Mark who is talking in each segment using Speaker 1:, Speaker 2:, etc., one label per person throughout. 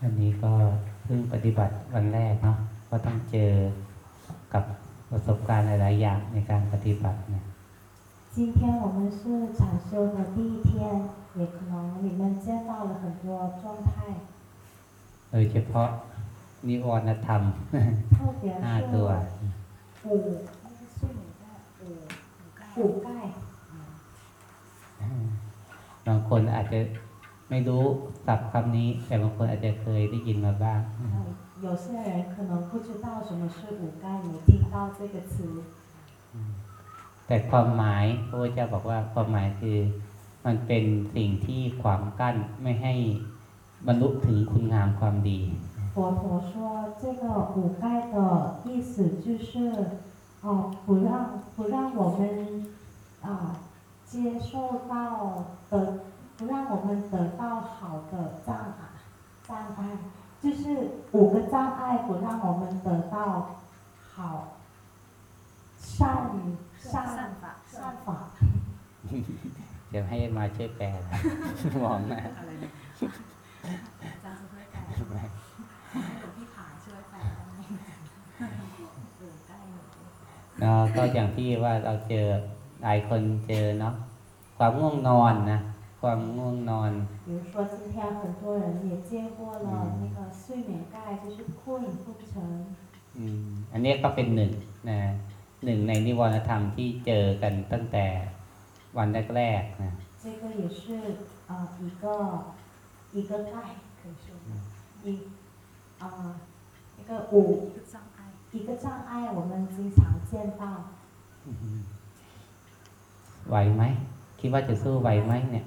Speaker 1: วันนี้ก็เพิ่งปฏิบัติวันแรกเนาะก็ต้องเจอกับประสบการณ์หลาย ๆ อย่างในการปฏิบัติเนี่ย
Speaker 2: 今天我们是禅修的第一天，也可能你们见到了很多状态，
Speaker 1: โดยเฉพาะนิวรณธรรม
Speaker 2: 特别
Speaker 1: ห้าตัว
Speaker 2: 是五睡眠盖五五盖，
Speaker 1: บางคนอาจจะ ไม่รู้ศัพท์คำนี้ แต่บางคนอาจจะเคยได้ยินมาบ้าง
Speaker 2: 呃有些人可能不知道什么是五盖，没听到这个词，
Speaker 1: แต่ความหมายพระพุทธเจ้าบอกว่าความหมายคือ มันเป็นสิ่งที่ขวางกั้นไม่ให้บรรลุถึงคุณงามความดี
Speaker 2: 佛陀说这个五盖的意思就是，哦、不让不让我们啊、接受到得，不 让我们得到好的障碍障碍，就是五个障碍不让我们得到好善善
Speaker 3: 善法
Speaker 2: 善法。
Speaker 1: เดี๋ยวให้มาช่วยแปล มองหนะ
Speaker 3: อะไรนะอาจารย์จะช่วยแปลหลวงพี่ผาช่วยแปลได้ไหมอยู่ใกล้หนู
Speaker 1: เนาะก็อย่างที่ว่าเราเจอหลายคนเจอเนาะความง่วงนอนนะ ความง่วงนอน
Speaker 2: 比如说，今天很多人也见过了那个睡眠盖，就是困不成。
Speaker 1: อืมอันนี้ก็เป็นหนึ่งนะหนึ่งในนิวรณธรรมที่เจอกันตั้งแต่วันแรกๆนะ
Speaker 2: 这个也是啊、呃一个一个盖，可以说一啊、一个五
Speaker 3: คือสร้างไอ้
Speaker 2: 一个障碍，我们经常见到。
Speaker 1: ไหวไหมคิดว่าจะสู้ไหวไหมเนี่ย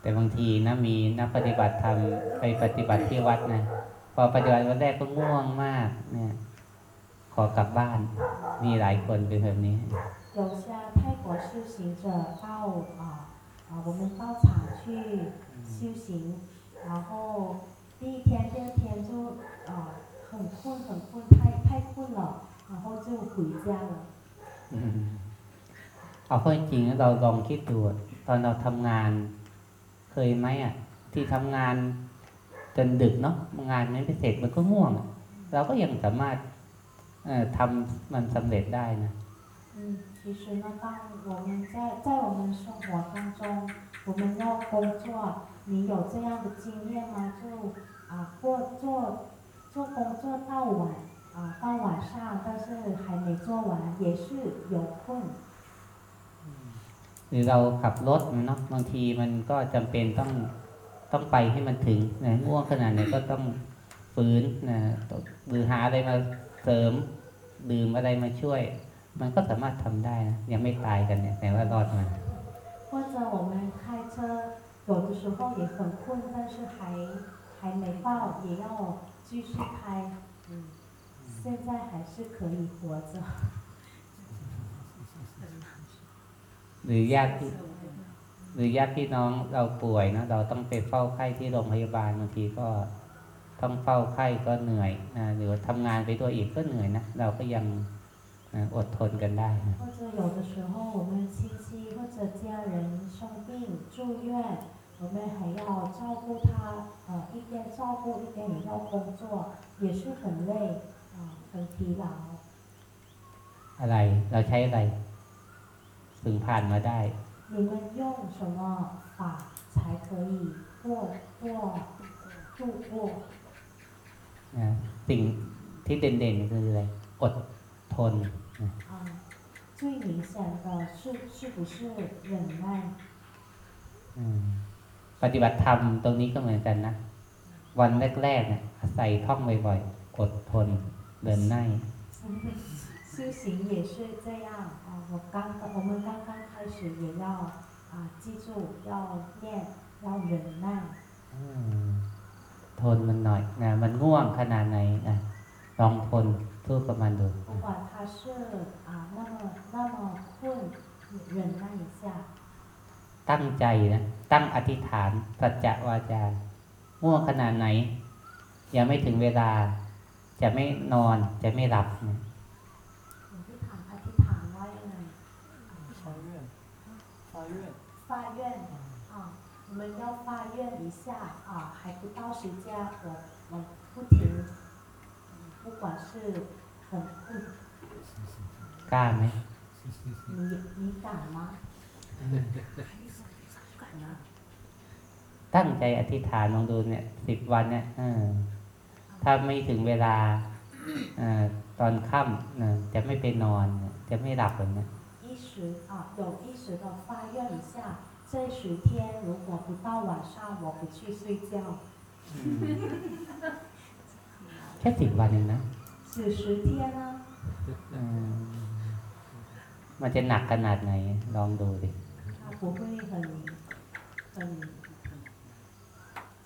Speaker 1: แต่บางทีนะมีนักปฏิบัติธรรมไปปฏิบัติที่วัดนะพอปฏิบัติวันแรกก็ง่วงมาก เนี่ย ขอกลับบ้าน มีหลายคนเป็นแบบนี้
Speaker 2: 有些泰国修行者到啊啊我们到场去修行，然后第一天、第二天就啊很困很困，太太困了，然后就回家了。
Speaker 1: อืมเอาเข้อจริงๆเราลองคิดดูตอนเราทำงาน เคยไหมอ่ะ ที่ทำงานจนดึกเนาะงานไม่เสร็จมันก็ง่วงอะเราก็ยังสามารถเอ่อทำมันสำเร็จได้นะ
Speaker 2: 嗯，其实呢，当我们在在我们生活当中，我们要工作，你有这样的经验吗？就啊过做做工作到晚啊到晚上，但是还没做完，也是有困。
Speaker 1: หรือเราขับรถเนาะบางทีมันก็จำเป็นต้องต้องไปให้มันถึงนะง่วงขนาดไหนก็ต้องฝืนนะหรือหาอะไรมาเสริมดื่มอะไรมาช่วย มันก็สามารถทำได้นะยังไม่ตายกันเนี่ยแต่ว่ารอดมา
Speaker 2: 或者我们开车，有的时候也很困，但是还还没到，也要继续开。嗯，现在还是可以活着。
Speaker 1: หรือญาติพี่หรือญาติพี่น้องเราป่วยนะเราต้องไปเฝ้าไข้ที่โรงพยาบาลบางทีก็ต้องเฝ้าไข้ก็เหนื่อยนะหรือว่าทำงานไปตัวอีกก็เหนื่อยนะเราก็ยังนะอดทนกันได้นะ
Speaker 2: 或者有的时候我们亲戚或者家人生病住院，我们还要照顾他，呃，一边照顾一边也要工作，也是很累，啊、很疲劳。
Speaker 1: อะไร เราใช้อะไร ถึงผ่านมาได้
Speaker 2: 你们用什么法才可以过过度过？
Speaker 1: นะสิ่งที่เด่นๆคืออะไรอดทนนะ
Speaker 2: 啊、最明显的是是不是忍耐？
Speaker 1: อืมปฏิบัติธรรมตรงนี้ก็เหมือนกันนะ วันแรกๆเนี่ยอาศัยท่องบ่อยๆอดทน เดินหน้า
Speaker 2: 修行也是这样啊、我刚刚我们刚刚开始也要啊、记住要念要忍耐。
Speaker 1: อืม ทนมันหน่อยนะมันง่วงขนาดไหนนะลองทนสู้กับมันดู
Speaker 2: 不管他是啊那么那么困，你忍耐一下，
Speaker 1: ตั้งใจนะตั้งอธิษฐานสัจจะวาจาง่วงขนาดไหน ยังไม่ถึงเวลา จะไม่นอนจะไม่หลับนะ
Speaker 2: 我们要发愿一下啊，还不到时间，我我不停，嗯不管是很困，
Speaker 1: กล้าไหม
Speaker 2: 你你敢吗？
Speaker 3: กันนะ
Speaker 1: ตั้งใจอธิษฐานลองดูเนี่ยสิบวันเนี่ยเออถ้าไม่ถึงเวลาเออตอนค่ำนะจะไม่ไปนอนนะจะไม่หลับเลยนะ
Speaker 2: 一时啊，有意识的发愿一下， 这十天如果不到晚上，我不去睡觉。
Speaker 1: แค่สิบวันเองนะ
Speaker 2: 只十天呢，
Speaker 1: อืมมันจะหนักขนาดไหน ลองดูดิ
Speaker 2: 它不会很很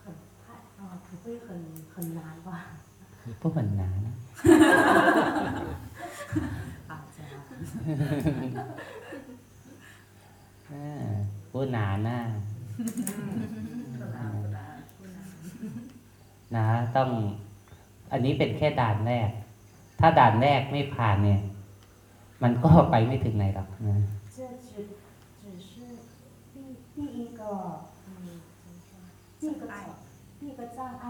Speaker 2: 很太啊，不会很很难吧？
Speaker 1: พวกมันหนานะ
Speaker 3: อาจจะ
Speaker 1: อ่าพูดหนาหน้า นะต้อง อันนี้เป็นแค่ด่านแรก ถ้าด่านแรกไม่ผ่านเนี่ย มันก็ไปไม่ถึงไหนหรอกนะ
Speaker 2: 这只只是第第一个嗯，怎么说？第一个
Speaker 3: 障碍
Speaker 2: 第一个障碍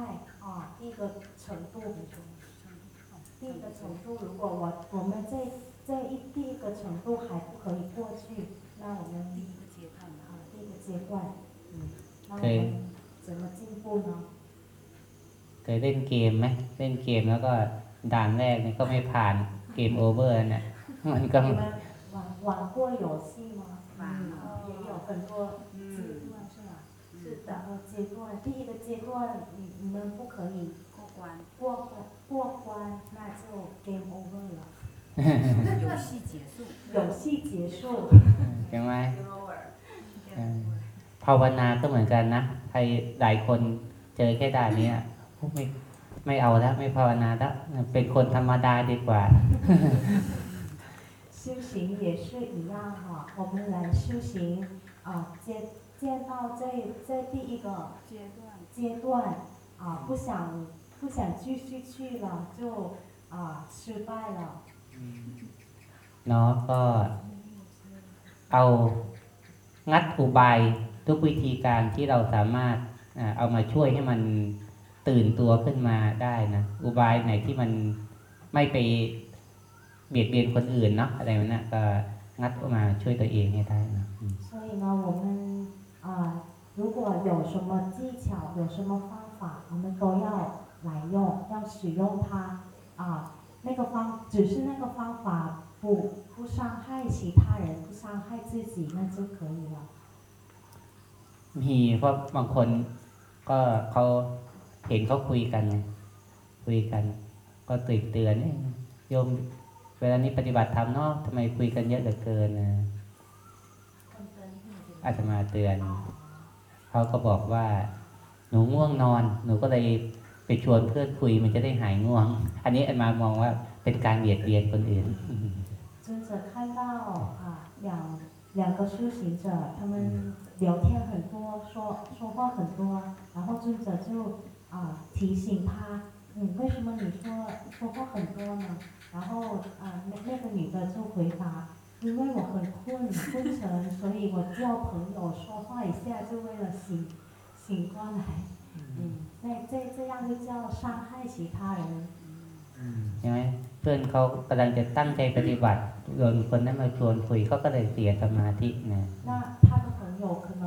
Speaker 2: 啊，第一个程度，第一个程度，如果我我们这这一第一个程度还不可以过去，那我们
Speaker 3: 第一个阶段
Speaker 2: 啊
Speaker 3: นะ
Speaker 2: 第一个阶段，嗯，那我
Speaker 1: 可以
Speaker 2: 们怎么进步呢？
Speaker 1: เคยเล่นเกมไหมเล่นเกมแล้วก็ด่านแรกเนี่ยก็ไม่ผ่านเกมโอเวอร์เนี่ยมันก็
Speaker 2: 你们玩玩过游戏吗？
Speaker 3: 玩了
Speaker 2: 呃也有很多阶段是吧？
Speaker 3: 是
Speaker 2: 然后阶段，第一个阶段你你们不可以
Speaker 3: 过关
Speaker 2: 过关过关，那就 game over 了，
Speaker 3: 游戏结束
Speaker 2: 游戏结束。
Speaker 1: ใช่ ภาวนาก็เหมือนกันนะใครหลายคนเจอแค่ด่านเนี้ยโอ้ไม่ไม่เอาแล้วไม่ภาวนาแล้วเป็นคนธรรมดาดีกว่า
Speaker 2: 修行也是一样哈，我们来修行啊，见见到这这第一个
Speaker 3: 阶段
Speaker 2: 阶段啊，不想不想继续去了，就啊失败了。
Speaker 1: เนาะก็เอา งัดอุบายทุกวิธีการที่เราสามารถอ่าเอามาช่วยให้มันตื่นตัวขึ้นมาได้นะ อุบายไหนที่มันไม่ไปเบียดเบียนคนอื่นเนาะอะไรแบบนั้นก็งัดออกมาช่วยตัวเองให้ได้นะอืม
Speaker 2: 所以呢，我们啊，如果有什么技巧，有什么方法，我们都要来用，要使用它啊。那个方只是那个方法 不不伤害其他人，不伤害自己，那就可以了。
Speaker 1: มีเพราะบางคนก็เขาเห็นเขาคุยกันไงคุยกัน ก็ตื่นเตือนเอ๊ะโยมเวลานี้ปฏิบัติธรรมเนาะทำไมคุยกันเยอะเหลือเกินนะอาตมาเตือน เขาก็บอกว่า หนูง่วงนอน หนูก็เลยไปชวนเพื่อนคุยมันจะได้หายง่วง อันนี้อาตมามองว่าเป็นการเบียดเบียนคนอื่น
Speaker 2: 尊 看到啊两两个修行者他们聊天很多说说话很多然后尊者就啊提醒他你为什么你说说话很多呢然后啊那那个女的就回答因为我很困困沉所以我叫朋友说话一下就为了醒醒过来。嗯。这这样就叫伤害其他人。
Speaker 1: 嗯因为 เพื่อนเขากำลังจะตั้งใจปฏิบัติโดนคนนั้นมาชวนคุยเขาก็เลยเสียสมาธินะ
Speaker 2: 那他的朋友可能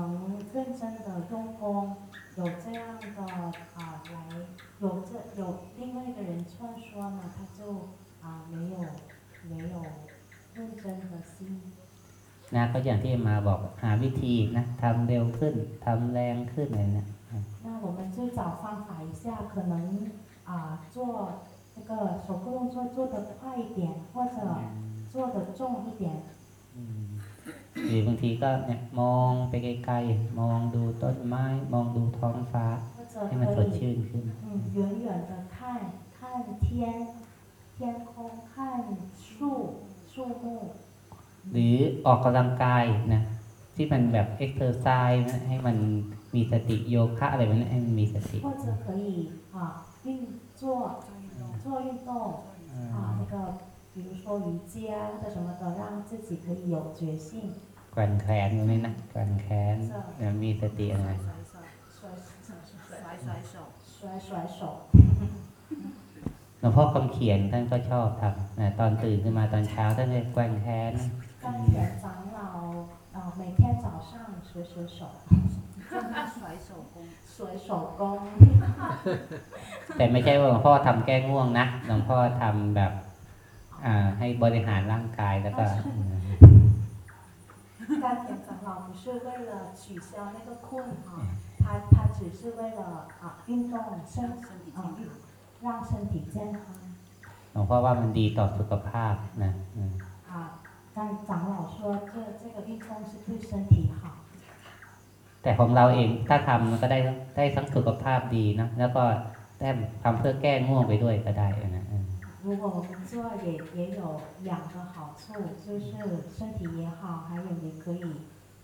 Speaker 2: 认真的用功，有这样的啊来，有这有另外一个人劝说呢，他就啊没有没有认真的心。
Speaker 1: นะก็อย่างที่มาบอกหาวิธีนะทำเร็วขึ้นทำแรงขึ้นอะไรนะ
Speaker 2: 那我们就找方法一下，可能啊做 这个手部动作做得快一点，或者做得重一点。
Speaker 1: อืมหรือบางทีก็เนี่ยมองไปไกลๆมองดูต้นไม้ มองดูท้องฟ้า
Speaker 2: 或者
Speaker 1: ให้มันส
Speaker 2: 可
Speaker 1: ด
Speaker 2: 以
Speaker 1: ชื่นขึ้น
Speaker 2: 嗯远远的看看天天空看树树木
Speaker 1: หรือออกกำลังกายนะ ที่มันแบบเอ็กซ์เซอร์ไซส์นะให้มันมีสติโยคะอะไรแบบนี้ให้มันมีสติ
Speaker 2: 或者可以啊运做 做运动
Speaker 1: อ่า
Speaker 2: 啊那个比如说瑜伽或者什么的让自己可以有觉性
Speaker 1: แกว่งแขนตรงนี้นะแกว่งแขนแล้วมีสติอะไร
Speaker 3: 甩手，
Speaker 2: 甩
Speaker 3: 甩甩手，
Speaker 2: 甩甩手
Speaker 1: หลวงพ่อคำเขียนท่านก็ชอบทำนะตอนตื่นขึ้นมาตอนเช้าท่านจะแกว่งแขน
Speaker 2: 甘泉长老啊每天早上甩甩手
Speaker 3: 专门甩手功。
Speaker 2: 甩手工
Speaker 1: แต่ไม่ใช่ว่าหลวงพ่อทำแก้ง่วงนะหลวงพ่อทำแบบ อ่า ให้บริหารร่างกายแล้วก็อืม
Speaker 2: 甘田长老不是为了取消那个困啊，他他只是为了啊运动身
Speaker 3: 身体
Speaker 2: 啊
Speaker 3: 健康。
Speaker 2: 让身体健康
Speaker 1: หลวงพ่อว่ามันดีต่อสุขภาพนะอืม
Speaker 2: 啊。但长老说这这个运动是对身体好，
Speaker 1: แต่ของเราเองถ้าทำมันก็ได้ได้ทั้งสุขภาพดีนะแล้วก็ได้ทำเพื่อแก้ง่วงไปด้วยก็ได้นะอืม
Speaker 2: 如果我们做也也有两个好处，就是身体也好，还有也可以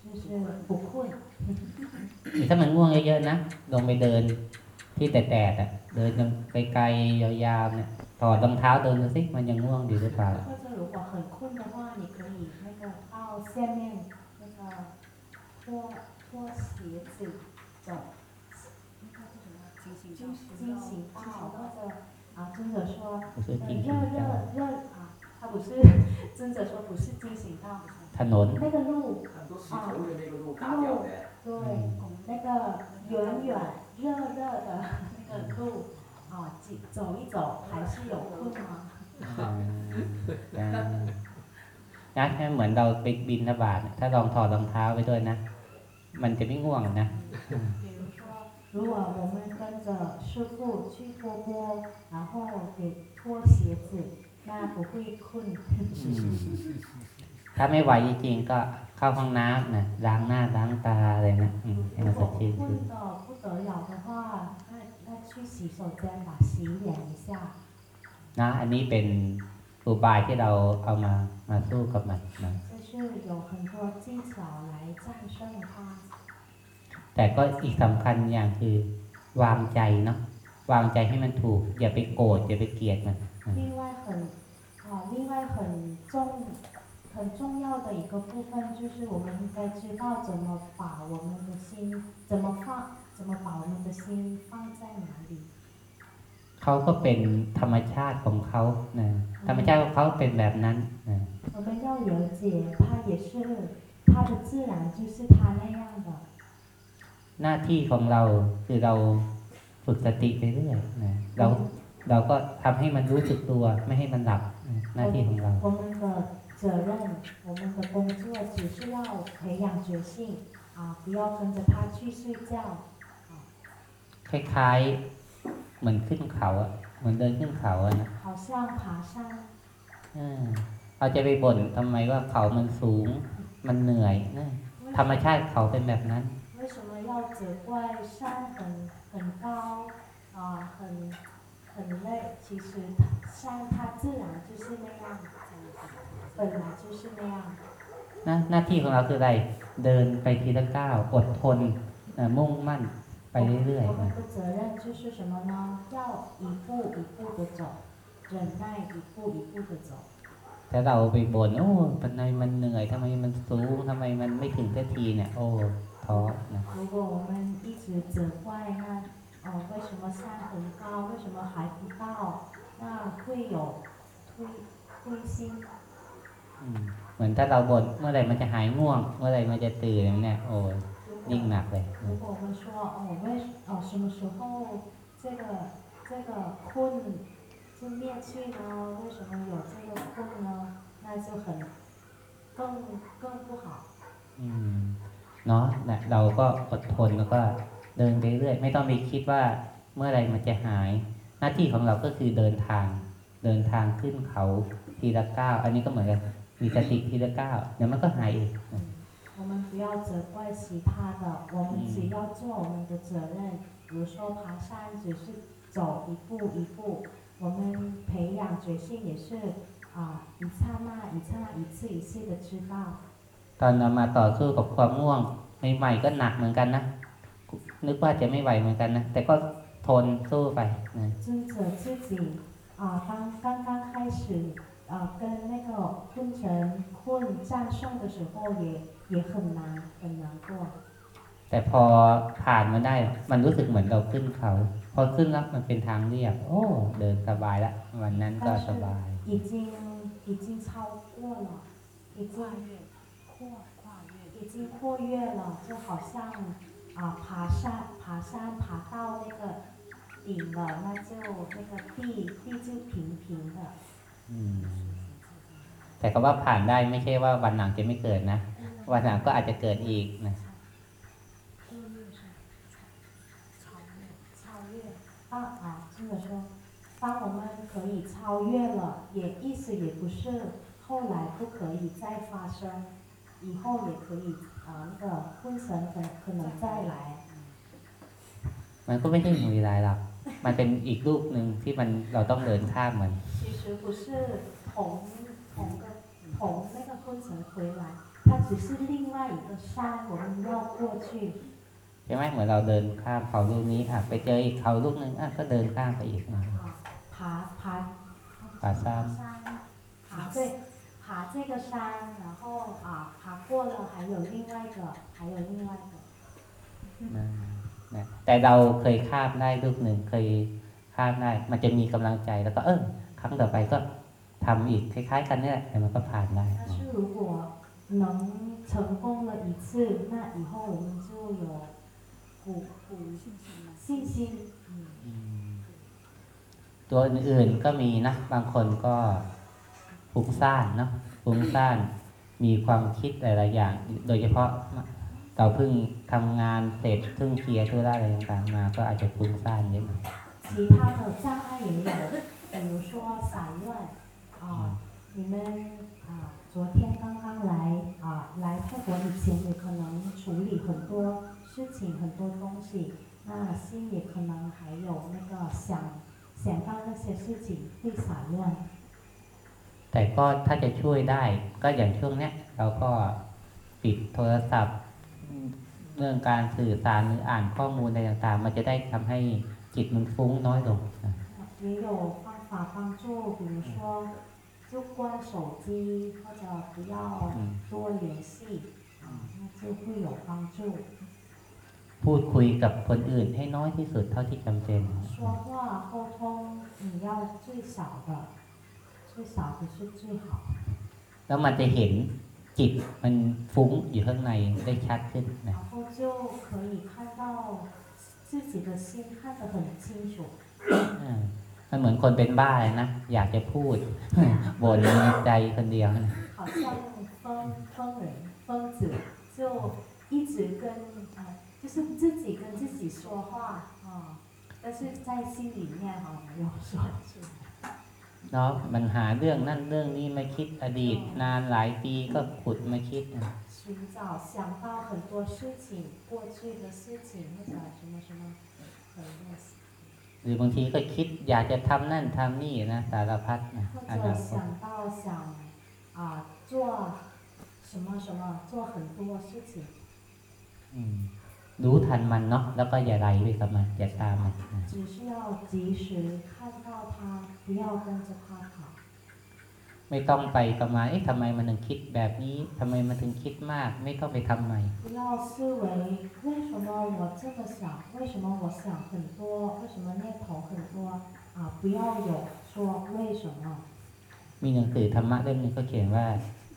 Speaker 2: 就是不困。
Speaker 1: ถ้ามันง่วงเยอะๆนะลงไปเดินที่แดดๆอ่ะ เดินไปไกลๆยาวๆเนี่ยถอดรองเท้าเดินดูสิมันยังง่วงอยู่หรือเปล่า
Speaker 2: 或者如果很困的话，你可以那个到下面那个脱 脱鞋子走。
Speaker 3: 应该是什么？惊醒
Speaker 2: 惊惊醒到，或者啊，尊者说，
Speaker 1: รู้สึก
Speaker 2: 呃
Speaker 1: จริง
Speaker 2: 热
Speaker 1: จัง
Speaker 2: 热热啊，他不是尊者说不是惊醒到，
Speaker 1: ถนน
Speaker 2: 那个路
Speaker 4: 很多石头的那个路打掉的，
Speaker 2: 对，
Speaker 1: 嗯
Speaker 2: 那个远远热热的那个路啊，走走一走还是有困吗？
Speaker 1: อ่าอ่านะแค่เหมือนเราไปบินทบาทถ้าลองถอดรองเท้าไปด้วยนะ มันจะไม่ง่วงนะ
Speaker 2: 比如说，如果我们跟着师傅去托钵，然后给脱鞋子，那不会困。
Speaker 1: อืมถ้าไม่ไหวจริงๆก็เข้าห้องน้ำนะล้างหน้าล้างตาอะไรนะอืมให้
Speaker 2: 如
Speaker 1: มันส
Speaker 2: 果
Speaker 1: ดชื่นขึ้น
Speaker 2: 困的不得了的话，那那去洗手间吧，洗脸一下。
Speaker 1: นะอันนี้เป็นอุบายที่เราเอามามาสู้กับมันนะ
Speaker 2: 就 是有很多技巧来战胜它。
Speaker 1: แต่ก็อีกสำคัญอย่างคือวางใจเนาะวางใจให้มันถูก อย่าไปโกรธอย่าไปเกลียดมัน
Speaker 2: 另外很啊，另外很重很重要的一个部分就是我们应该知道怎么把我们的心怎么放，怎么把我们的心放在哪里。
Speaker 1: เขาก็เป็นธรรมชาติของเขานะธรรมชาติของเขาเป็นแบบนั้นนะ
Speaker 2: 我们要了解，它也是它的自然就是它那样的。
Speaker 1: หน้าที่ของเราคือเราฝึกสติไปเรื่อยนะเราเราก็ทำให้มันรู้สึกตัว ไม่ให้มันหลับนะหน้าที่ของเรา
Speaker 2: 我们的责任，我们的工作只是要培养觉性啊，不要跟着他去睡觉。
Speaker 1: คล้ายๆ เหมือนขึ้นเขาอะเหมือนเดินขึ้นเขาอะนะ
Speaker 2: 好像爬山，
Speaker 1: เออ เราจะไปบ่นทำไมว่าเขามันสูง มันเหนื่อยนะธรรมชาติเขาเป็นแบบนั้น
Speaker 2: 为什么要责怪山很很高啊，很很累？其实它山它自然就是那样，本来就是那样。
Speaker 1: นะหน้าที่ของเราคืออะไร เดินไปทีละก้าวอดทนนะมุ่งมั่นไปเรื่อย
Speaker 2: 我
Speaker 1: ๆ
Speaker 2: 们
Speaker 1: นะ
Speaker 2: 的责任就是什么呢？要一步一步的走，忍耐一步一步的走。
Speaker 1: ถ้าเราไปบ่นโอ้ทำไมมันเหนื่อยทำไมมันสูงทำไมมันไม่ถึงสักทีเนี่ย โอ้ท้อนะ
Speaker 2: 如果我们一直责怪那哦为什么山很高，为什么还不到，那会有灰灰心。
Speaker 1: อืมเหมือนถ้าเราบ่นเมื่อไหร่มันจะหายง่วง เมื่อไหร่มันจะตื่นเนี่ย โอ้ย
Speaker 2: 如
Speaker 1: ยิ่ง
Speaker 2: 果
Speaker 1: หนักเลย
Speaker 2: 如果我们说哦为哦什么时候这个这个困 就灭去呢？为什么有这个困呢？那就很更更不好。
Speaker 1: อืมเนาะนะเราก็อดทนแล้วก็เดินไปเรื่อยไม่ต้องไปคิดว่าเมื่อไหรมันจะหาย หน้าที่ของเราก็คือเดินทาง เดินทางขึ้นเขาทีละก้าวอันนี้ก็เหมือนกันมีสติทีละก้าวเดี๋ยวมันก็หายเองนะ
Speaker 2: 我们不要责怪其他的，我们只要做我们的责任。比如说爬山只是走一步一步， 我们培养觉性也是啊，一刹那一刹那一次一次的知道。
Speaker 1: ตอนเรามาต่อสู้กับความง่วงใหม่ๆก็หนักเหมือนกันนะนึกว่าจะไม่ไหวเหมือนกันนะแต่ก็ทนสู้ไปนะ
Speaker 2: จนเจอ自己啊刚刚刚开始啊跟那个困城困战胜的时候也也很难很难过
Speaker 1: แต่พอผ่านมาได้มันรู้สึกเหมือนเราขึ้นเขา พอขึ้นแล้วมันเป็นทางเรียบ โอ้ เดินสบายละวันนั้นก็สบาย
Speaker 2: 已经已经超过了，已经
Speaker 3: 跨越跨跨越
Speaker 2: 已经跨越了，就好像啊、爬山爬山爬到那个顶了，那就那个地地就平平的。
Speaker 1: อืมแต่คำว่าผ่านได้ไม่ใช่ว่าวันหลังจะไม่เกิดนะ วันหลังก็อาจจะเกิดอีกนะ
Speaker 2: 当啊，这么说，当我们可以超越了，也意思也不是后来不可以再发生，以后也可以啊、那个婚神可可能再来。
Speaker 1: มันก็ไม่ใช่หนุยลายหรอกมันเป็นอีกรูปหนึ่งที่มันเราต้องเดินข้ามมัน
Speaker 2: 其实不是同同个同那个婚神回来，它只是另外一个山，我们要过去。
Speaker 1: ใช่ไหมเหมือนเราเดินข้ามเขาลูกนี้อ่ะไปเจออีกเขาลูกหนึ่งอ่ะก็เดินข้ามไปอีกนะ
Speaker 2: 啊，爬爬
Speaker 1: 爬山
Speaker 2: 山，爬这爬这个山，然后啊爬过了，还有另外一个，还有另外一个。
Speaker 1: นะนะแต่เราเคยข้ามได้ลูกหนึ่งเคยข้ามได้ มันจะมีกำลังใจแล้วก็เออครั้งต่อไปก็ทำอีกคล้ายๆ กันเนี่ยแต่มันก็ผ่านได้
Speaker 2: 但是如果能成功了一次，那以后我们就有 鼓鼓
Speaker 3: 信心嘛，
Speaker 2: 信心。嗯，
Speaker 1: อืมตัวอื่นๆก็มีนะบางคนก็ฟุ้งซ่านเนาะฟุ้งซ่านมีความคิดหลายๆอย่าง โดยเฉพาะเราเพิ่งทำงานเสร็จเพิ่งเคลียร์ธุระอะไรต่างๆมา ก็อาจจะฟุ้งซ่านเยอะหน่อย
Speaker 2: 其他的障碍也有，比如说散乱啊、你们啊、昨天刚刚来啊、来泰国以前也可能处理 很多事情很多东西，那心也可能还有那个想想到那些事情会散乱。
Speaker 1: แต่ก็ถ้าจะช่วยได้ ก็อย่างช่วงเนี้ย เราก็ปิดโทรศัพท์อืมเรื่องการสื่อสารหรืออ่านข้อมูลอะไรต่างๆ มันจะได้ทำให้จิตมันฟุ้งน้อยลงนะ
Speaker 2: 也有方法帮助，比如说就关手机或者不要多联系 啊，那就会有帮助。
Speaker 1: พูดคุยกับคนอื่นให้น้อยที่สุดเท่าที่จำเป็น
Speaker 2: 说话沟通，你要最少的，最少的是最好。
Speaker 1: แล้วมันจะเห็นจิตมันฟุ้งอยู่ข้างในได้ชัดขึ้นนะ
Speaker 2: 然后就可以看到自己的心看得很清楚，
Speaker 1: อ่ามันเหมือนคนเป็นบ้าเลยนะ อยากจะพูด บ่นในใจคนเดียวนะ
Speaker 2: 好像疯疯人疯子， 就一直跟啊、就是自己跟自己说话啊、但是在心里面哈没有说出来。
Speaker 1: เนาะมันหาเรื่องนั่นเรื่องนี้มาคิดอดีต นานหลายปีก็ขุดมาคิดนะ
Speaker 2: 寻找想到很多事情，过去的事情或者什么什么很多事，
Speaker 1: หรือบางทีก็คิดอยากจะทำนั่นทำนี่นะสารพัดนะอ
Speaker 2: 或
Speaker 1: นา
Speaker 2: 者
Speaker 1: คต
Speaker 2: 想到想啊、做 什么什么做很多事情。
Speaker 1: อืมรู้ทันมันเนาะแล้วก็อย่าไหลไปกับมันอย่าตามมันนะ
Speaker 2: 只是要及时看到它，不要跟着它跑。
Speaker 1: ไม่ต้องไปกับมาเอ๊ะทำไมมันถึงคิดแบบนี้ทำไมมันถึงคิดมาก ไม่ต้องไปทำใหม่
Speaker 2: 不要思维为什么我这么想，为什么我想很多，为什么念头很多啊？不要有说为什么。
Speaker 1: มีหนังสือธรรมะเล่มหนึงก็เขียนว่า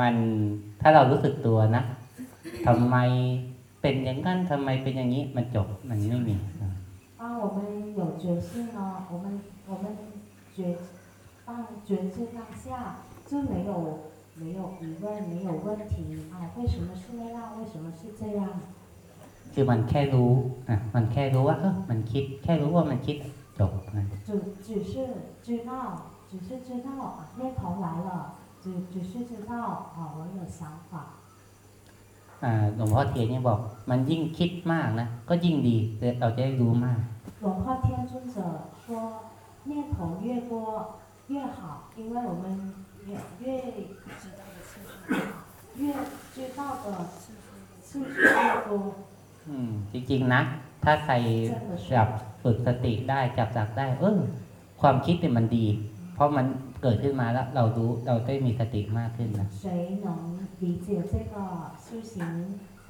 Speaker 1: มันถ้าเรารู้สึกตัวนะทำไมไป เป็นอย่างนั้นทำไมเป็นอย่างนี้มันจบมันไม่มีนะ
Speaker 2: 当我们有觉性呢，我们我们觉当觉知当下就没有没有疑问，没有问题啊，为什么是那样？为什么是这样？
Speaker 1: คือมันแค่รู้อ่ะมันแค่รู้ว่าเออมันคิด แค่รู้ว่ามันคิดจบนะ
Speaker 2: 只只是知道，只是知道啊，念头来了， 只只是知道啊，我有想法。
Speaker 1: อ่าหลวงพ่อเทียนยังบอก มันยิ่งคิดมากนะ ก็ยิ่งดีเราจะได้รู้มาก
Speaker 2: 龙化天尊者说，念头越多越好，因为我们越越
Speaker 3: 知道的次数
Speaker 2: 越知道的
Speaker 3: 次数
Speaker 2: 次数越多，
Speaker 1: อืมจริงๆนะ ถ้าใคร
Speaker 2: 真的是
Speaker 1: จับฝึกสติได้จับหลักได้ เออความคิดเนี่ยมันดี เพราะมันเกิดขึ้นมาแล้ว เรารู้เราได้มีสติมากขึ้นนะ
Speaker 2: 谁能理解这个修行和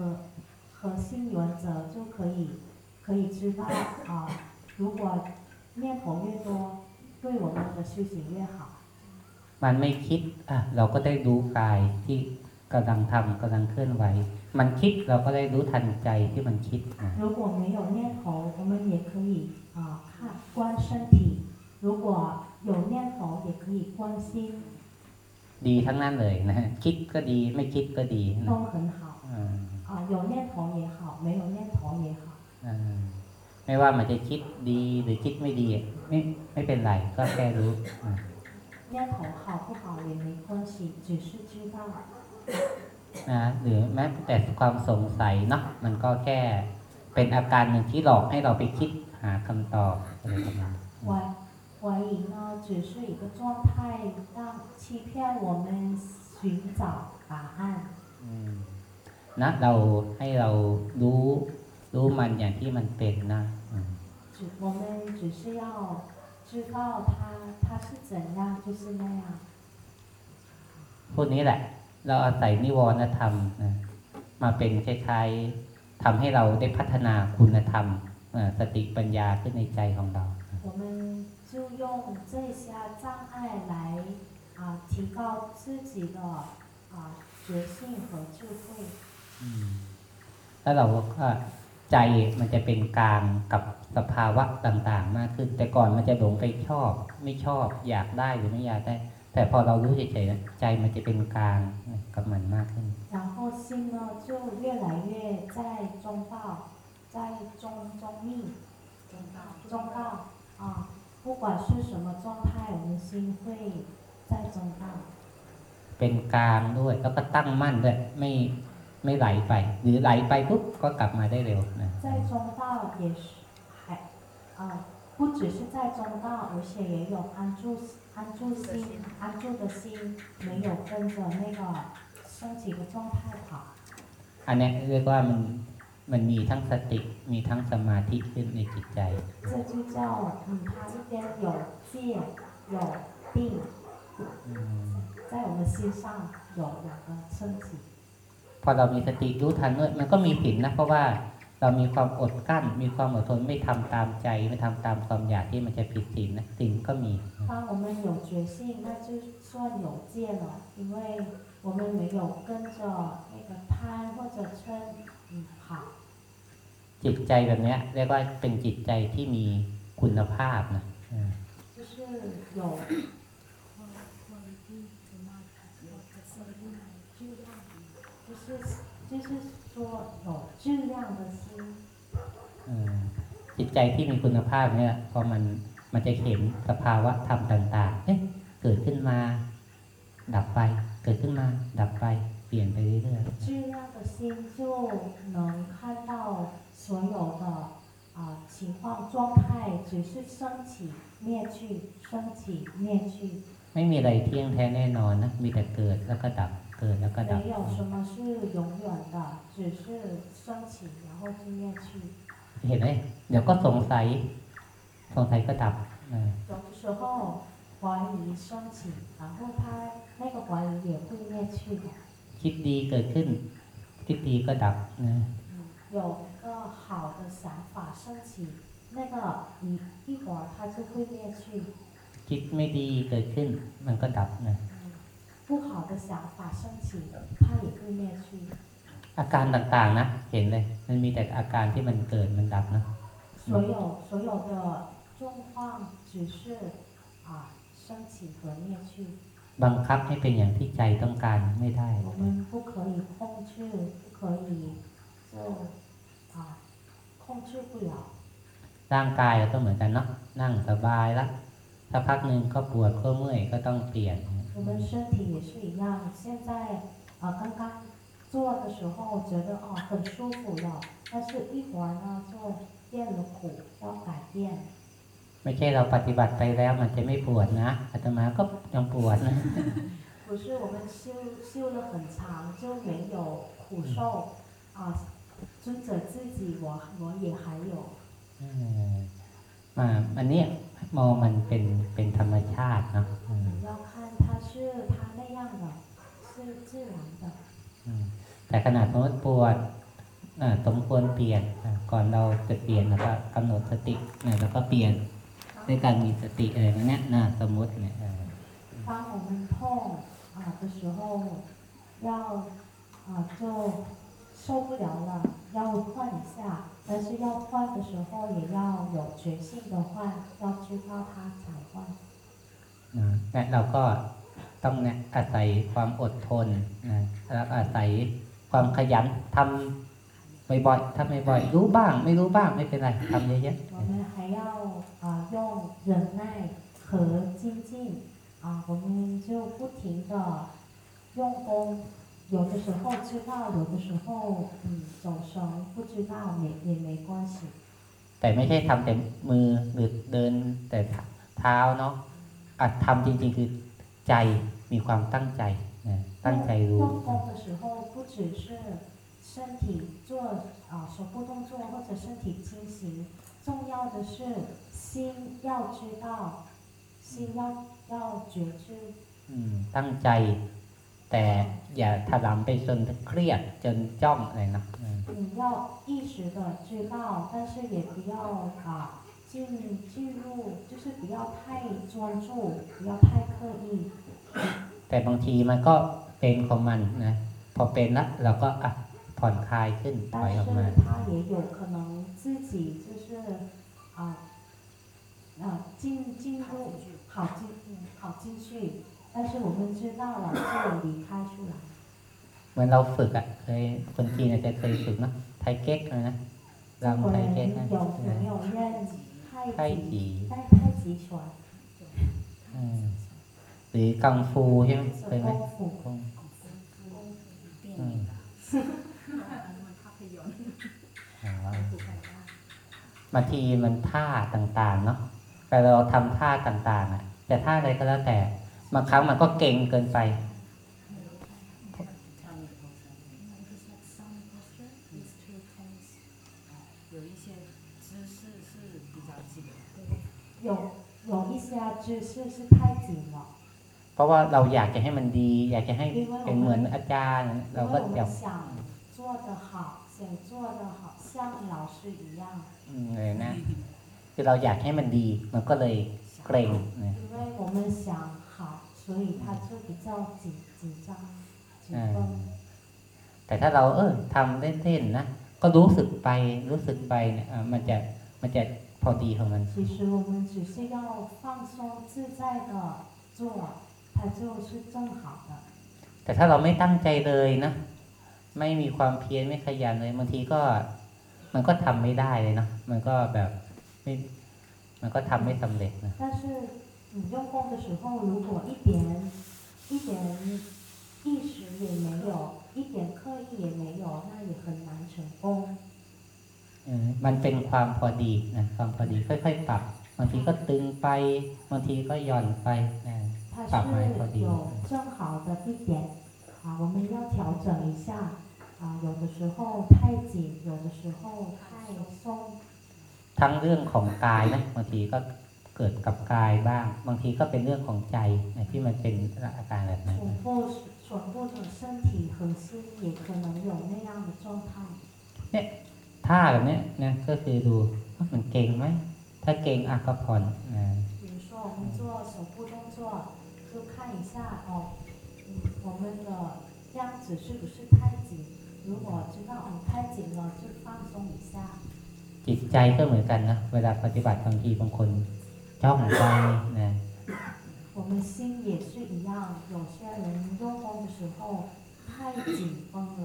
Speaker 2: 和性原则，就可以可以知道啊，如果念头越多，对我们的修行越好。
Speaker 1: มันไม่คิด อ่ะ เราก็ได้รู้กายที่กำลังทำกำลังเคลื่อนไหว มันคิดเราก็ได้รู้ทันใจที่มันคิดนะ
Speaker 2: 如果没有念头，我们也可以啊看观身体；如果 有念头，也可以观心，
Speaker 1: ดีทั้งนั้นเลยนะ คิดก็ดีไม่คิดก็ดีนะ
Speaker 2: 都很好
Speaker 1: อ่า
Speaker 2: 啊。有念头也好，没有念头也好。
Speaker 1: อ่าไม่ว่ามันจะคิดดีหรือคิดไม่ดี ไม่ไม่เป็นไร ก็แค่รู้อ่า
Speaker 2: 念头好不好也没关系，只是知道。
Speaker 1: นะหรือแม้แต่ความสงสัยเนาะมันก็แค่เป็นอาการหนึ่งที่หลอกให้เราไปคิดหาคำตอบอะไรประมาณนั้น
Speaker 2: 怀怀疑呢，只是一个状态，让欺骗我们寻找答案。
Speaker 1: อืมนะเราให้เรารู้รู้มันอย่างที่มันเป็นนะอืม
Speaker 2: 只我们只是要知道它它是怎样，就是那样。
Speaker 1: พวกนี้แหละ เราอาศัยนิวรณธรรมนะมาเป็นคล้ายๆทำให้เราได้พัฒนาคุณธรรมเอ่อสติปัญญาขึ้นในใจของเรา
Speaker 2: 我们 就用这些障碍来啊、提高自己的啊、觉性和智慧。
Speaker 1: แล้วเราก็ใจมันจะเป็นกลางกับสภาวะต่างๆ มากขึ้น แต่ก่อนมันจะหลงไปชอบ ไม่ชอบ อยากได้หรือไม่อยากได้ แต่พอเรารู้เฉยๆนะใจมันจะเป็นกลางกับมันมากขึ้น
Speaker 2: 然后心呢就越来越在中道，在中中密
Speaker 3: 中道
Speaker 2: 中道啊， 不管是什么状态，我们心会在中道。
Speaker 1: เป็นกลางด้วย แล้วก็ตั้งมั่นด้วยไม่ไม่ไหลไป หรือไหลไปปุ๊บก็กลับมาได้เร็วนะ
Speaker 2: 在中道也是还啊，不只是在中道，而且也有安住安住心安住的心，没有跟着那个升起的状态跑。
Speaker 1: อันเนี้ยเรียกว่ามัน มันมีทั้งสติ มีทั้งสมาธิขึ้นในจิตใจ
Speaker 2: 这就叫嗯，它一边有戒有定，
Speaker 1: อืม
Speaker 2: 在我们心上有两个升起。
Speaker 1: พอเรามีสติรู้ทันด้วยมันก็มีผิดนะ เพราะว่าเรามีความอดกั้น มีความอดทนไม่ทำตามใจ ไม่ทำตามความอยากที่มันจะผิดศีลนะศีลก็มี
Speaker 2: 当我们有觉性，那就算有戒了，因为我们没有跟着那个贪或者嗔嗯跑。
Speaker 1: จิตใจแบบนี้เรียกว่าเป็นจิตใจที่มีคุณภาพนะจิตใจที่มีคุณภาพเนี่ยพอมันมันจะเห็นสภาวะธรรมต่าง ๆ เอ๊ะเกิดขึ้นมา ดับไป เกิดขึ้นมา ดับไป เปลี่ยนไปเรื่อยๆ
Speaker 2: 所有的啊、情况状态，只是升起灭去，升起灭去，
Speaker 1: ไม่มีอะไรเที่ยงแท้แน่นอนนะ มีแต่เกิดแล้วก็ดับ เกิดแล้วก็ดับ
Speaker 2: 没有什么是永远的，只是升起然后就灭去。
Speaker 1: เห็นไหมเดี๋ยวก็สงสัย สงสัยก็ดับเออ
Speaker 2: 有的时候怀疑升起，然后它那个怀疑也会灭去的。
Speaker 1: คิดดีเกิดขึ้น คิดดีก็ดับนะ
Speaker 2: 有一个好的想法升起，那个一一会儿它就会灭去。
Speaker 1: คิดไม่ดีเกิดขึ้น มันก็ดับนะ
Speaker 2: 不好的想法升起，它也会灭去。
Speaker 1: อาการต่างๆ นะ เห็นเลย มันมีแต่อาการที่มันเกิดมันดับนะ
Speaker 2: 所有所有的状况只是啊升起和灭去，
Speaker 1: บังคับให้เป็นอย่างที่ใจต้องการไม่ได้
Speaker 2: 我们不可以控制，不可以就啊控制不了。
Speaker 1: ร่างกายเราก็เหมือนกันเนาะ นั่งสบายละสักพักหนึ่งก็ปวดก็เมื่อยก็ต้องเปลี่ยน
Speaker 2: 我们身体也是一样，现在啊刚刚做的时候觉得哦很舒服了，但是一会儿呢就变了苦，要改变。
Speaker 1: ไม่ใช่เราปฏิบัติไปแล้วมันจะไม่ปวดนะอาตมาก็ยังปวดนะ
Speaker 2: 不是我们修修了很长就没有苦受啊， 尊者自己我我也还有。
Speaker 1: เออมาอันเนี้ยมองมันเป็นเป็นธรรมชาติเนาะอืม
Speaker 2: 要看它是它那样的，是自然的。
Speaker 1: อืมแต่ขนาดสมมติปวดอ่าสมควรเปลี่ยนอ่าก่อนเราจะเปลี่ยนแล้วก็กำหนดสตินะแล้วก็เปลี่ยนด้วยการมีสติอะไรแบบเนี้ยนะสมมติเนี่ยเออ
Speaker 2: 当我们痛啊的时候，要啊就 受不了了，要换一下，但是要换的时候也要有决心的换，要知道它才换。
Speaker 1: นะและเราก็ต้องเนี่ยอาศัยความอดทนนะแล้วอาศัยความขยันทำบ่อยๆทำบ่อยๆรู้บ้าง ไม่รู้บ้างไม่เป็นไรทำเยอะ
Speaker 2: 我们还要啊用忍耐和精进啊，我们就不停的用功。 有的时候知道，有的时候嗯走神不知道没也没关系。
Speaker 1: ๆแต่ไม่ใช่ทำแต่มือหรือเดินแต่เท้าเนาะอัดทำจริงๆคือใจมีความตั้งใจนะตั้งใจรู้
Speaker 2: 用功的时候，不只是身体做啊手部动作或者身体清醒，重要的是心要知道，心要要觉知。
Speaker 1: อืมตั้งใจ แต่อย่าถลำไปจนเครียดจนจ้องอะไรนะอืม
Speaker 2: 嗯，要意识的知道，但是也不要啊进进入，就是不要太专注，不要太刻意。
Speaker 1: แต่บางทีมันก็เป็นของมันนะ พอเป็นละเราก็อ่ะผ่อนคลายขึ้นปล่อย
Speaker 2: 但
Speaker 1: ออกมา
Speaker 2: 是他也有可能自己就是啊啊进进入跑进嗯跑进去， 但是我们知道了就离开出来。
Speaker 1: เหมือนเราฝึกอ่ะ เคยคนจีนอาจจะเคยฝึกเนอะไทเก๊กเลยนะ
Speaker 2: 中
Speaker 1: รำ
Speaker 2: 国
Speaker 1: ไท
Speaker 2: 人
Speaker 1: เก๊กนะ
Speaker 2: 有没有练
Speaker 1: ไท
Speaker 2: 太
Speaker 1: จี
Speaker 2: 极带太极拳
Speaker 1: อืมหรือกังฟูใช่ไหม
Speaker 2: 或
Speaker 1: เค
Speaker 2: 者
Speaker 1: ยไหม
Speaker 2: 功夫？
Speaker 1: กง
Speaker 3: เปลี่ยน
Speaker 1: อืม
Speaker 3: มันภาพยนตร์
Speaker 1: อ๋อ
Speaker 3: ถูกไหมว่า
Speaker 1: บางทีมันท่าต่างๆ เนาะแต่เราทำท่าต่างๆ อ่ะ แต่ท่าอะไรก็แล้วแต่ บางครั้งมันก็เก่งเกินไป
Speaker 3: It's like some posture is too tense 有一些姿势是比较紧的
Speaker 2: 有有一些姿势是太紧了，
Speaker 1: เพราะว่าเราอยากจะให้มันดี อยากจะให้
Speaker 2: 因为
Speaker 1: เป็น
Speaker 2: 我
Speaker 1: เหมือน
Speaker 2: 们
Speaker 1: อาจารย์
Speaker 2: 因
Speaker 1: เรา
Speaker 2: 为
Speaker 1: ก็
Speaker 2: 我
Speaker 1: จะ
Speaker 2: 们想做得好，想做得好，像老师一样。
Speaker 1: อืมเลยนะ คือเราอยากให้มันดี มันก็เลยเกรงนะ
Speaker 2: 因为我们想好， 所以他就比较紧紧张、紧
Speaker 1: อ่า
Speaker 2: 绷。
Speaker 1: แต่ถ้าเราเออทำเล่นๆนะ ก็รู้สึกไป รู้สึกไปเนี่ยอ่ะมันจะ มันจะพอดีของมัน
Speaker 2: 其实我们只是要放松自在的做，它就是正好的。
Speaker 1: แต่ถ้าเราไม่ตั้งใจเลยนะ ไม่มีความเพียรไม่ขยันเลย บางทีก็ มันก็ทำไม่ได้เลยเนาะ มันก็แบบไม่ มันก็ทำไม่สำเร็จนะ
Speaker 2: 但是 你用功的时候，如果一点一点意识也没有，一点刻意也没有，那也很难成功。
Speaker 1: เออมันเป็นความพอดีนะ ความพอดี ค่อยๆปรับ บางทีก็ตึงไป บางทีก็หย่อนไปนะ
Speaker 2: 它
Speaker 1: ปรับมาให้พอดี
Speaker 2: 是有正好的一点啊，我们要调整一下啊，有的时候太紧，有的时候太松。
Speaker 1: ทั้งเรื่องของกายนะบางทีก็ เกิดกับกายบ้าง บางทีก็เป็นเรื่องของใจนะที่มันเป็นอาการแบบนั้น
Speaker 2: เนี่ย
Speaker 1: ท่าแบบนี้นะก็คือดูมันเก่งไหมถ้าเก่งอะก็ผ่อนนะจิตใจก็เหมือนกันนะ เวลาปฏิบัติบางทีบางคน จ้องไปนะ
Speaker 2: 我们心也是一样，有些人用功的时候太紧绷了，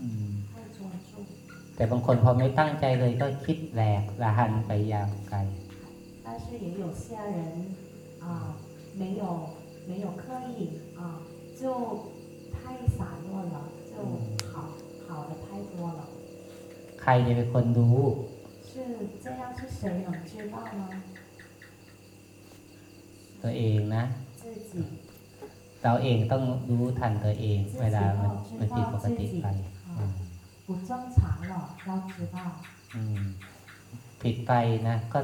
Speaker 1: อืม
Speaker 2: 太专注。
Speaker 1: แต่บางคนพอไม่ตั้งใจเลยก็คิดแหลกระหันไปยาวไกล
Speaker 2: 但是也有些人啊、没有没有刻意啊、就太散落了，就好好的太多了。
Speaker 1: ใครจะเป็นคนรู้
Speaker 2: 是这样，是谁能知道呢？
Speaker 1: ตัวเองนะ
Speaker 2: 自己，
Speaker 1: เราเองต้องรู้ทันตัวเอง เวลามันมันผิดปกติไปอืม
Speaker 2: 不正常了，要知道。
Speaker 1: อืมผิดไปนะ ก็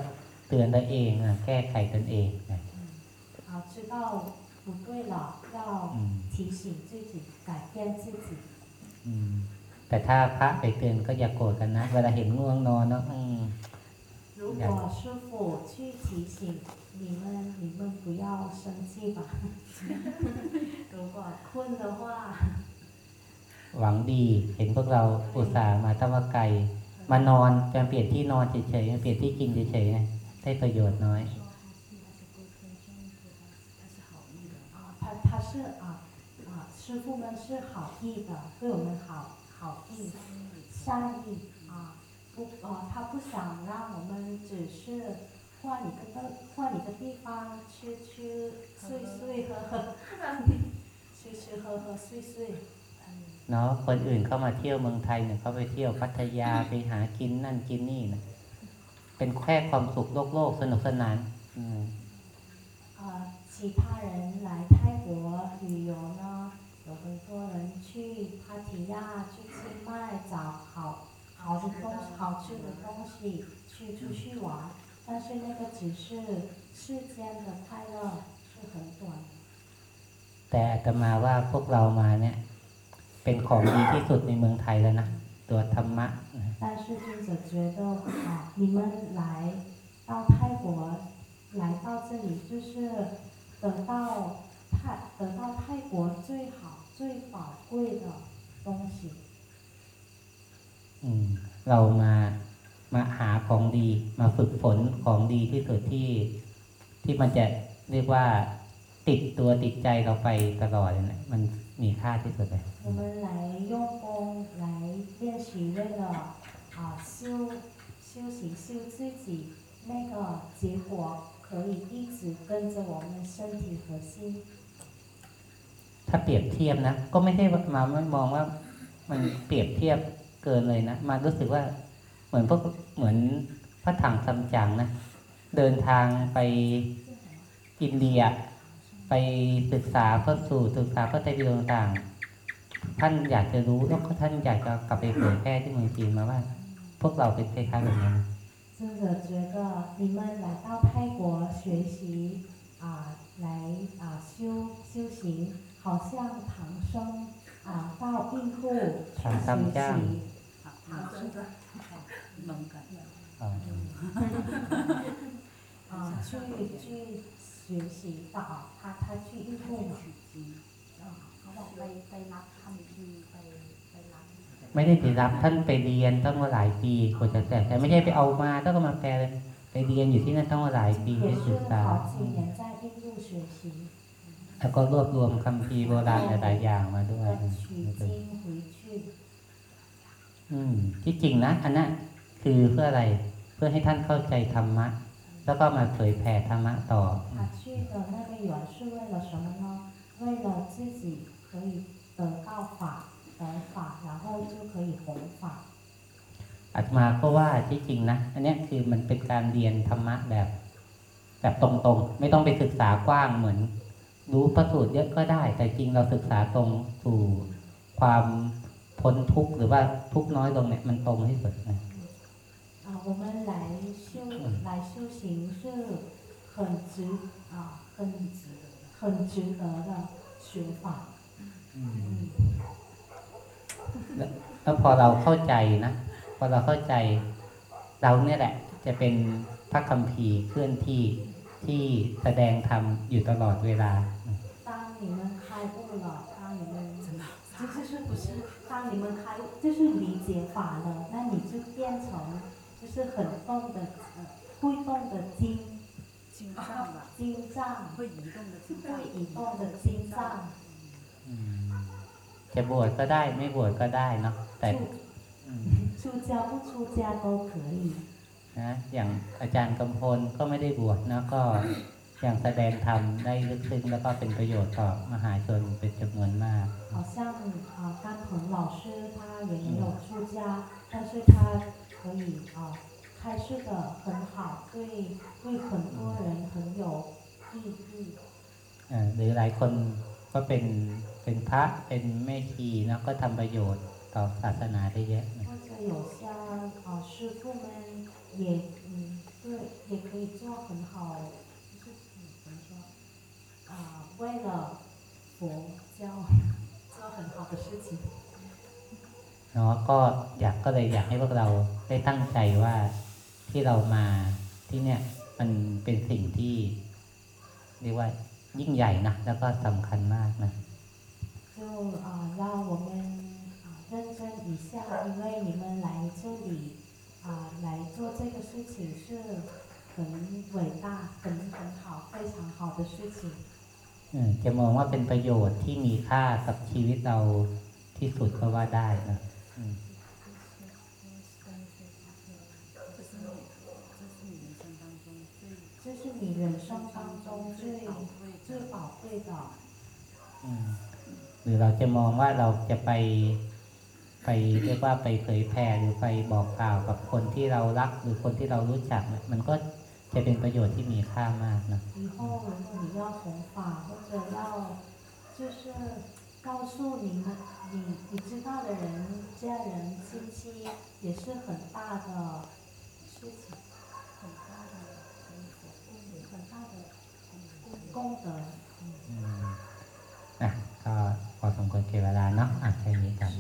Speaker 1: เตือนตัวเองนะแก้ไขตนเองนะ
Speaker 2: 啊，知道不对了，要
Speaker 1: อืม
Speaker 2: 提醒自己，改变自己。
Speaker 1: อืมแต่ถ้าพระไปเตือนก็อย่าโกรธกันนะ เวลาเห็นง่วงนอนเนาะอืม
Speaker 2: 如果师傅去提醒 你们，你们不要生气吧。如果困的话，
Speaker 1: หวังดี เห็นพวกเราอุตส่าห์มาตั้งว่าไกล มานอนจะเปลี่ยนที่นอนเฉยๆเปลี่ยนที่กินเฉยๆนะได้ประโยชน์น้อย
Speaker 2: 啊，他他是啊啊，师傅们是好意的，对我们好好意善意啊，不啊，他不想让我们只是 换一个地换一个地方吃吃睡睡喝喝，吃吃喝喝睡睡。
Speaker 1: เนาะคนอื่นเข้ามาเที่ยวเมืองไทยเนี่ยเขาไปเที่ยวพัทยาไปหากินนั่นกินนี่นะเป็นแค่ความสุขโลกโลกสนุกสนานอืม
Speaker 2: 呃，其他人来泰国旅游呢，有很多人去芭提雅、去清迈找好好的东好吃的东西，去出去玩。 但是那个只是世间的快乐，是很短的。
Speaker 1: แต่อาตมาว่าพวกเรามาเนี่ย เป็นของดีที่สุดในเมืองไทยแล้วนะ ตัวธรรมะนะ
Speaker 2: 但是尊者觉得啊，你们来到泰国，来到这里就是得到泰得到泰国最好最宝贵的东西。
Speaker 1: อืม เรามา มาหาของดี มาฝึกฝนของดีที่สุดที่ ที่มันจะเรียกว่าติดตัวติดใจเราไปตลอดเลยนะมันมีค่าที่สุดเลย
Speaker 2: 我们来用功，来练习，为了啊修修行修自己，那个结果可以一直跟着我们身体和心。
Speaker 1: ถ้าเปรียบเทียบนะ ก็ไม่ได้ว่ามาไม่มองว่ามันเปรียบเทียบเกินเลยนะ มารู้สึกว่า เหมือนพวกเหมือนพระถังซัมจั๋งนะ เดินทางไปอินเดีย ไปศึกษาพระสูตรศึกษาพระไตรปิฎกต่างๆ ท่านอยากจะรู้แล้วก็ท่านอยากจะกลับไปเผยแพร่ที่เมืองจีนมาว่า พวกเราเป็นคล้ายๆแบบนั้นนะ
Speaker 2: 尊者觉得你们来到泰国学习啊，来啊修修行，好像唐僧啊到印度去学习，
Speaker 3: 唐僧 的蒙感。
Speaker 1: อ๋อ
Speaker 2: 啊去去学习到他他去印度嘛。
Speaker 3: เขาบอกไปไปรับคำพีร์ไปไปรับ
Speaker 1: ไม่ได้ไปรับท่านไปเรียนต้องมาหลายปีกว่าจะแต่แต่ไม่ใช่ไปเอามาต้องมาแปลเลยไปเรียนอยู่ที่นั่นต้องมาหลายปีไป
Speaker 2: 也
Speaker 1: ศึ
Speaker 2: 是
Speaker 1: กษา
Speaker 2: 好几年在印度学习，
Speaker 1: แล้วก็รวบรวมคำพีร์โบราณหลายๆอย่างมาด้วย
Speaker 2: 再取经回去。
Speaker 1: อืม ที่จริงนะ อันนั้น คือเพื่ออะไรเพื่อให้ท่านเข้าใจธรรมะ แล้วก็มาเผยแผ่ธรรมะต่ออาตมาก็ว่าที่จริงนะ อันนี้คือมันเป็นการเรียนธรรมะแบบ แบบตรงๆ ไม่ต้องไปศึกษากว้างเหมือน รู้พระสูตรเยอะก็ได้ แต่จริงเราศึกษาตรงสู่ความพ้นทุกข์หรือว่าทุกข์น้อยตรงเนี้ยมันตรงที่สุดนะ
Speaker 2: 啊，我们来修来修行是很值啊，很很值得的学法。
Speaker 1: แล้วพอเราเข้าใจนะ พอเราเข้าใจ เราเนี่ยแหละ จะเป็นพระคัมภีร์เคลื่อนที่ที่แสดงธรรมอยู่ตลอดเวลา
Speaker 2: 当你们开悟了，当你们知 这就是不是当你们开就是理解法了，那你就变成 就是很动的呃会动的经
Speaker 3: 心脏吧，
Speaker 2: 经藏，
Speaker 3: 会移动的心脏，
Speaker 2: 会移动的经藏。
Speaker 1: อืมจะบวชก็ได้ไม่บวชก็ได้เนาะแต่
Speaker 2: 出
Speaker 1: อืม
Speaker 2: 出家不出家都可以。
Speaker 1: นะอย่างอาจารย์กำพลก็ไม่ได้บวชนะก็ยังแสดงธรรมได้ลึกซึ้งแล้วก็เป็นประโยชน์ต่อมหาชนเป็นจำนวนมาก
Speaker 2: 好像啊，甘鹏老师他也没有出家，但是他 可以啊开示的很好，对对很多人很有意义。
Speaker 1: เอ่อหรือหลายคนก็เป็นเป็นพระเป็นแม่ชีนะก็ทำประโยชน์ต่อศาสนาได้เยอะนะ
Speaker 2: 或者有像啊师傅们也嗯对，也可以做很好，就是嗯怎么说啊为了佛教做很好的事情。
Speaker 1: เนาะก็อยากก็เลยอยากให้พวกเราได้ตั้งใจว่าที่เรามาที่เนี่ยมันเป็นสิ่งที่ เรียกว่ายิ่งใหญ่นะแล้วก็สำคัญมากนะ
Speaker 2: 就啊、让我们啊、认真一下，因为你们来这里啊、来做这个事情是很伟大、很很好、非常好的事情。
Speaker 1: เออจะมองว่าเป็นประโยชน์ที่มีค่ากับชีวิตเราที่สุดก็ว่าได้นะอืม
Speaker 3: 这是你，这是你人生当中最
Speaker 2: 这是你人生当中最
Speaker 3: 最宝贵
Speaker 2: 最
Speaker 3: 的。
Speaker 2: 宝贵的。
Speaker 1: อืมหรือเราจะมองว่าเราจะไปไปเรียกว่าไปเผยแผ่หรือไปบอกกล่าวกับคนที่เรารัก หรือคนที่เรารู้จักเนี่ยมันก็จะเป็นประโยชน์ที่มีค่ามากนะ
Speaker 2: 以后如果你要弘法或者要就是 告诉你们，你你知道的人、家人、亲戚也是很大的事情，很大的功德。
Speaker 1: 嗯，啊，好，好，มงคล吉尔达，那啊，
Speaker 2: 可以这样。